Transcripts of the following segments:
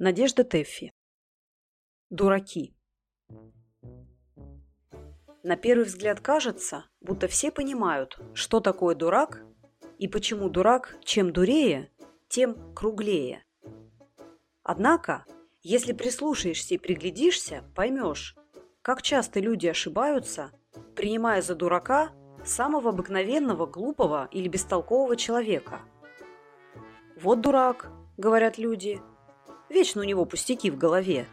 Надежда Теффи. Дураки. На первый взгляд кажется, будто все понимают, что такое дурак и почему дурак чем дурее, тем круглее. Однако, если прислушаешься и приглядишься, поймешь, как часто люди ошибаются, принимая за дурака самого обыкновенного, глупого или бестолкового человека. «Вот дурак», — говорят люди, — Вечно у него пустяки в голове.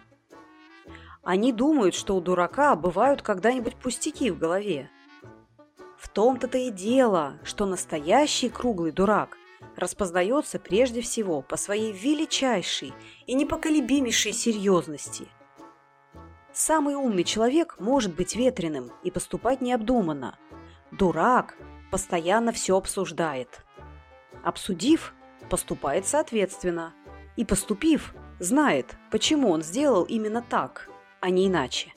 Они думают, что у дурака бывают когда-нибудь пустяки в голове. В том-то-то и дело, что настоящий круглый дурак распознается прежде всего по своей величайшей и непоколебимейшей серьезности. Самый умный человек может быть ветреным и поступать необдуманно. Дурак постоянно все обсуждает. Обсудив, поступает соответственно. И поступив, знает, почему он сделал именно так, а не иначе.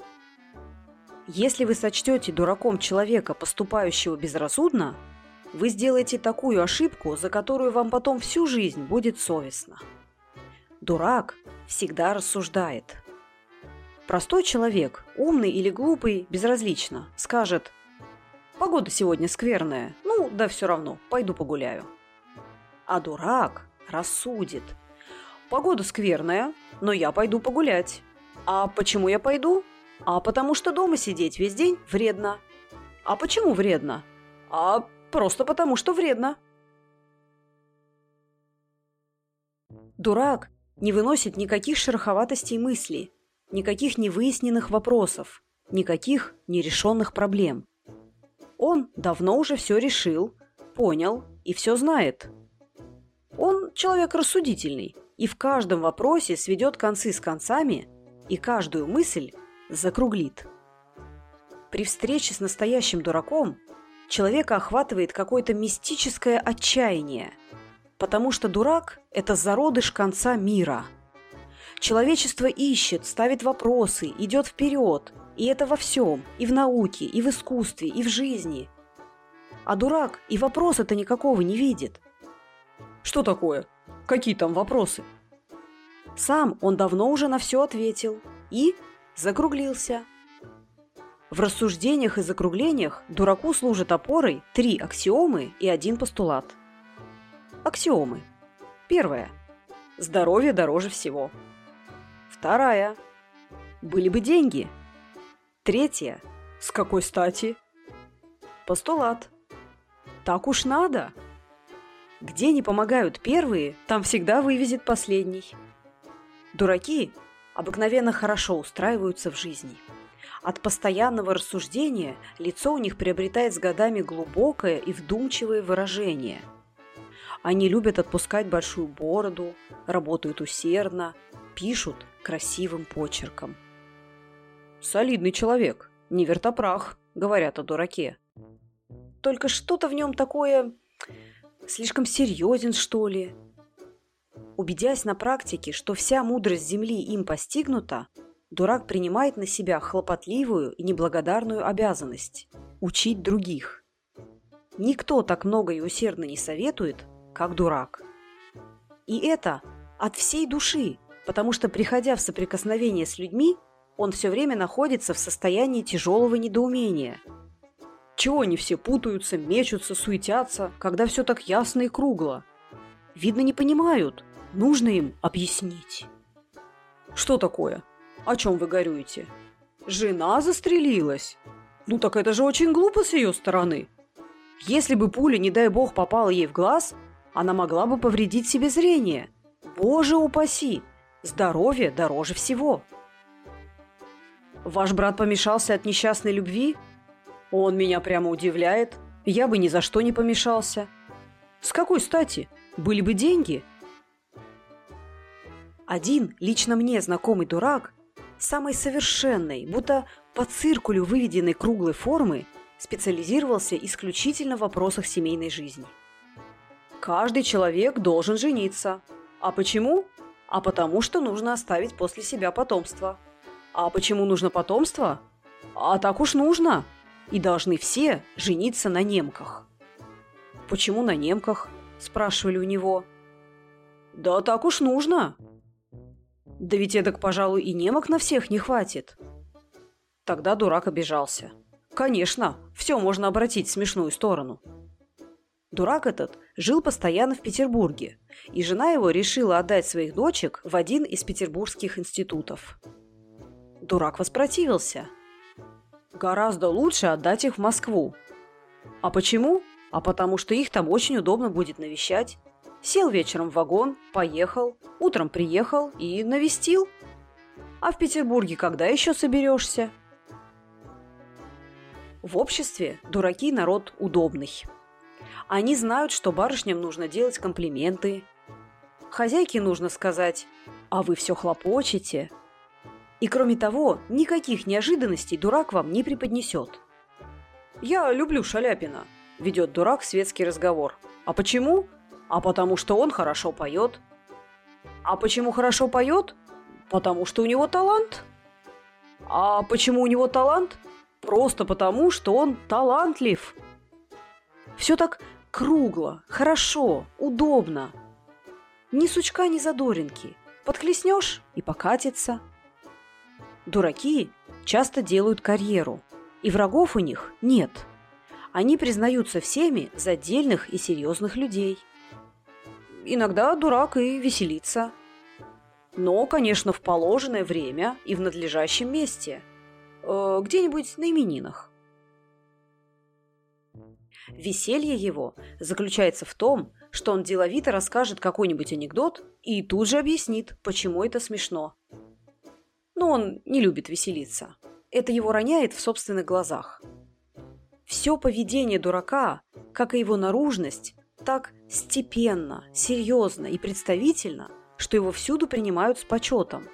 Если вы сочтете дураком человека, поступающего безрассудно, вы сделаете такую ошибку, за которую вам потом всю жизнь будет совестно. Дурак всегда рассуждает. Простой человек, умный или глупый, безразлично, скажет «Погода сегодня скверная, ну да все равно, пойду погуляю». А дурак рассудит – Погода скверная, но я пойду погулять. А почему я пойду? А потому что дома сидеть весь день вредно. А почему вредно? А просто потому что вредно. Дурак не выносит никаких шероховатостей мыслей, никаких невыясненных вопросов, никаких нерешенных проблем. Он давно уже все решил, понял и все знает. Он человек рассудительный – и в каждом вопросе сведет концы с концами и каждую мысль закруглит. При встрече с настоящим дураком человека охватывает какое-то мистическое отчаяние, потому что дурак – это зародыш конца мира. Человечество ищет, ставит вопросы, идет вперед, и это во всем, и в науке, и в искусстве, и в жизни. А дурак и вопроса-то никакого не видит. Что такое? Какие там вопросы? Сам он давно уже на все ответил и закруглился. В рассуждениях и закруглениях дураку служат опорой три аксиомы и один постулат. Аксиомы. Первая. Здоровье дороже всего. Вторая. Были бы деньги. Третья. С какой стати? Постулат. Так уж надо. Где не помогают первые, там всегда вывезет последний. Дураки обыкновенно хорошо устраиваются в жизни. От постоянного рассуждения лицо у них приобретает с годами глубокое и вдумчивое выражение. Они любят отпускать большую бороду, работают усердно, пишут красивым почерком. «Солидный человек, не вертопрах», — говорят о дураке. Только что-то в нем такое Слишком серьезен, что ли? Убедясь на практике, что вся мудрость Земли им постигнута, дурак принимает на себя хлопотливую и неблагодарную обязанность – учить других. Никто так много и усердно не советует, как дурак. И это от всей души, потому что, приходя в соприкосновение с людьми, он все время находится в состоянии тяжелого недоумения – чего они все путаются, мечутся, суетятся, когда все так ясно и кругло? Видно, не понимают. Нужно им объяснить. Что такое? О чем вы горюете? Жена застрелилась. Ну так это же очень глупо с ее стороны. Если бы пуля, не дай бог, попала ей в глаз, она могла бы повредить себе зрение. Боже упаси! Здоровье дороже всего. Ваш брат помешался от несчастной любви? Он меня прямо удивляет. Я бы ни за что не помешался. С какой стати? Были бы деньги. Один, лично мне знакомый дурак, самый совершенный, будто по циркулю выведенной круглой формы, специализировался исключительно в вопросах семейной жизни. Каждый человек должен жениться. А почему? А потому что нужно оставить после себя потомство. А почему нужно потомство? А так уж нужно и должны все жениться на немках. «Почему на немках?» – спрашивали у него. «Да так уж нужно». Да ведь эдак, пожалуй, и немок на всех не хватит. Тогда дурак обижался. Конечно, все можно обратить в смешную сторону. Дурак этот жил постоянно в Петербурге, и жена его решила отдать своих дочек в один из петербургских институтов. Дурак воспротивился. Гораздо лучше отдать их в Москву. А почему? А потому что их там очень удобно будет навещать. Сел вечером в вагон, поехал, утром приехал и навестил. А в Петербурге когда еще соберешься? В обществе дураки народ удобный. Они знают, что барышням нужно делать комплименты. Хозяйке нужно сказать «А вы все хлопочете». И кроме того, никаких неожиданностей дурак вам не преподнесет. «Я люблю Шаляпина», – ведет дурак светский разговор. «А почему?» А потому что он хорошо поет. А почему хорошо поет? Потому что у него талант. А почему у него талант? Просто потому, что он талантлив. Все так кругло, хорошо, удобно. Ни сучка, ни задоринки. Подхлестнешь и покатится. Дураки часто делают карьеру, и врагов у них нет. Они признаются всеми за дельных и серьезных людей иногда дурак и веселится. Но, конечно, в положенное время и в надлежащем месте. Э, где-нибудь на именинах. Веселье его заключается в том, что он деловито расскажет какой-нибудь анекдот и тут же объяснит, почему это смешно. Но он не любит веселиться. Это его роняет в собственных глазах. Все поведение дурака, как и его наружность, так степенно, серьезно и представительно, что его всюду принимают с почетом.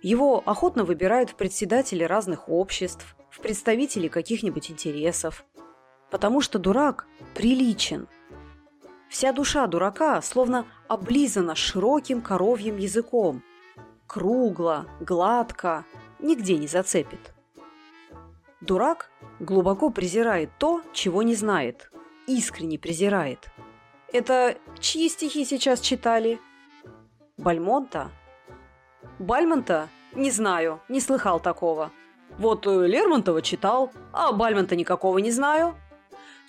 Его охотно выбирают в председатели разных обществ, в представители каких-нибудь интересов. Потому что дурак приличен. Вся душа дурака словно облизана широким коровьим языком. Кругло, гладко, нигде не зацепит. Дурак глубоко презирает то, чего не знает, искренне презирает. Это чьи стихи сейчас читали? Бальмонта? Бальмонта? Не знаю, не слыхал такого. Вот э, Лермонтова читал, а Бальмонта никакого не знаю.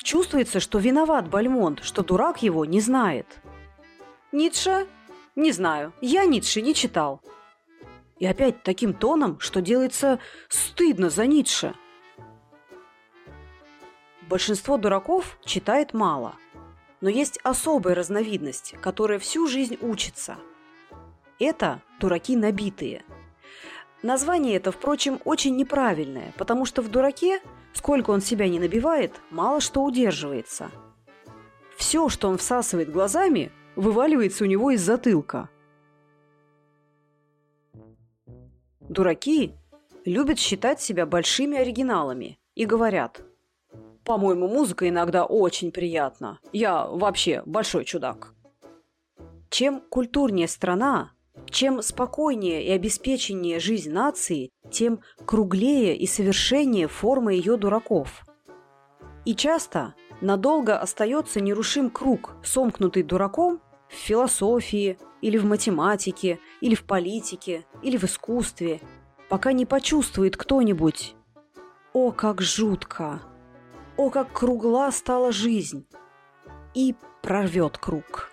Чувствуется, что виноват Бальмонт, что дурак его не знает. Ницше? Не знаю, я Ницше не читал. И опять таким тоном, что делается стыдно за Ницше – Большинство дураков читает мало. Но есть особая разновидность, которая всю жизнь учится. Это дураки набитые. Название это, впрочем, очень неправильное, потому что в дураке, сколько он себя не набивает, мало что удерживается. Все, что он всасывает глазами, вываливается у него из затылка. Дураки любят считать себя большими оригиналами и говорят – по-моему, музыка иногда очень приятна. Я вообще большой чудак. Чем культурнее страна, чем спокойнее и обеспеченнее жизнь нации, тем круглее и совершеннее форма ее дураков. И часто надолго остается нерушим круг, сомкнутый дураком в философии, или в математике, или в политике, или в искусстве, пока не почувствует кто-нибудь «О, как жутко!» О, как кругла стала жизнь! И прорвет круг.